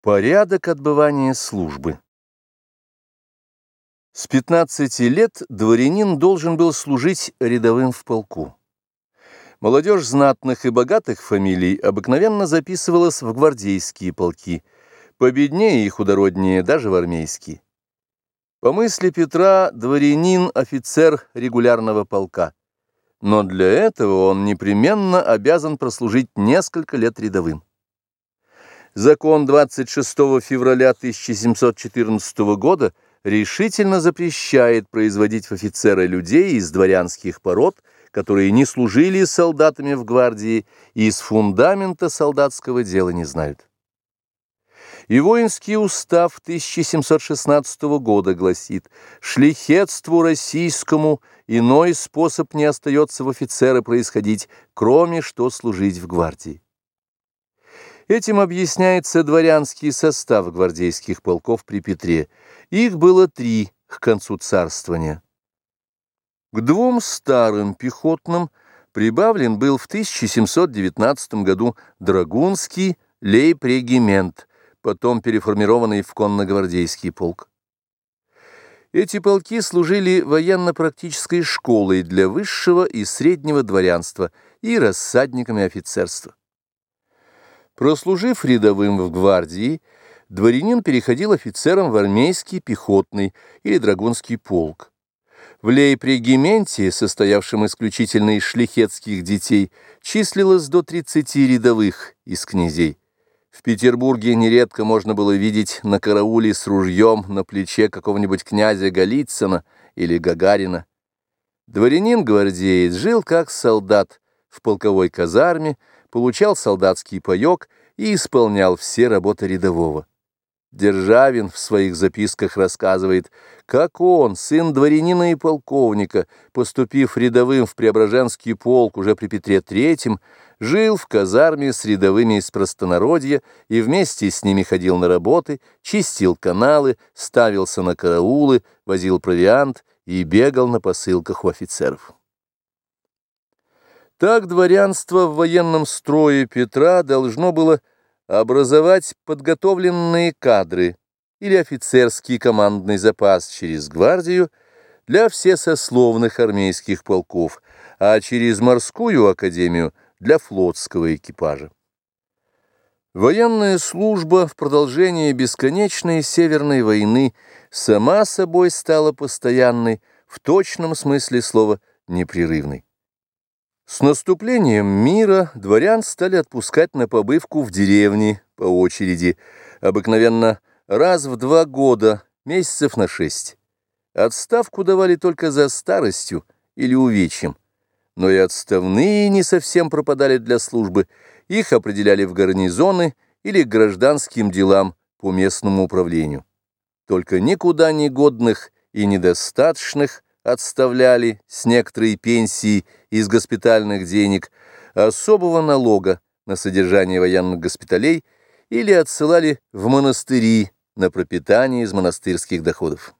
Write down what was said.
Порядок отбывания службы С 15 лет дворянин должен был служить рядовым в полку. Молодежь знатных и богатых фамилий обыкновенно записывалась в гвардейские полки, победнее и худороднее даже в армейские. По мысли Петра, дворянин – офицер регулярного полка, но для этого он непременно обязан прослужить несколько лет рядовым. Закон 26 февраля 1714 года решительно запрещает производить в офицеры людей из дворянских пород, которые не служили солдатами в гвардии и из фундамента солдатского дела не знают. И воинский устав 1716 года гласит «Шлихетству российскому иной способ не остается в офицеры происходить, кроме что служить в гвардии». Этим объясняется дворянский состав гвардейских полков при Петре. Их было три к концу царствования. К двум старым пехотным прибавлен был в 1719 году Драгунский лейб-регимент, потом переформированный в конногвардейский полк. Эти полки служили военно-практической школой для высшего и среднего дворянства и рассадниками офицерства. Прослужив рядовым в гвардии, дворянин переходил офицером в армейский пехотный или драгунский полк. В лейб-регименте, состоявшем исключительно из шлихетских детей, числилось до 30 рядовых из князей. В Петербурге нередко можно было видеть на карауле с ружьем на плече какого-нибудь князя Голицына или Гагарина. Дворянин-гвардеец жил как солдат в полковой казарме, получал солдатский паёк и исполнял все работы рядового. Державин в своих записках рассказывает, как он, сын дворянина и полковника, поступив рядовым в Преображенский полк уже при Петре III, жил в казарме с рядовыми из простонародья и вместе с ними ходил на работы, чистил каналы, ставился на караулы, возил провиант и бегал на посылках у офицеров. Так дворянство в военном строе Петра должно было образовать подготовленные кадры или офицерский командный запас через гвардию для всесословных армейских полков, а через морскую академию для флотского экипажа. Военная служба в продолжении бесконечной Северной войны сама собой стала постоянной, в точном смысле слова непрерывной. С наступлением мира дворян стали отпускать на побывку в деревни по очереди, обыкновенно раз в два года, месяцев на шесть. Отставку давали только за старостью или увечьем, но и отставные не совсем пропадали для службы, их определяли в гарнизоны или к гражданским делам по местному управлению. Только никуда не годных и недостаточных отставляли с некоторой пенсии из госпитальных денег особого налога на содержание военных госпиталей или отсылали в монастыри на пропитание из монастырских доходов.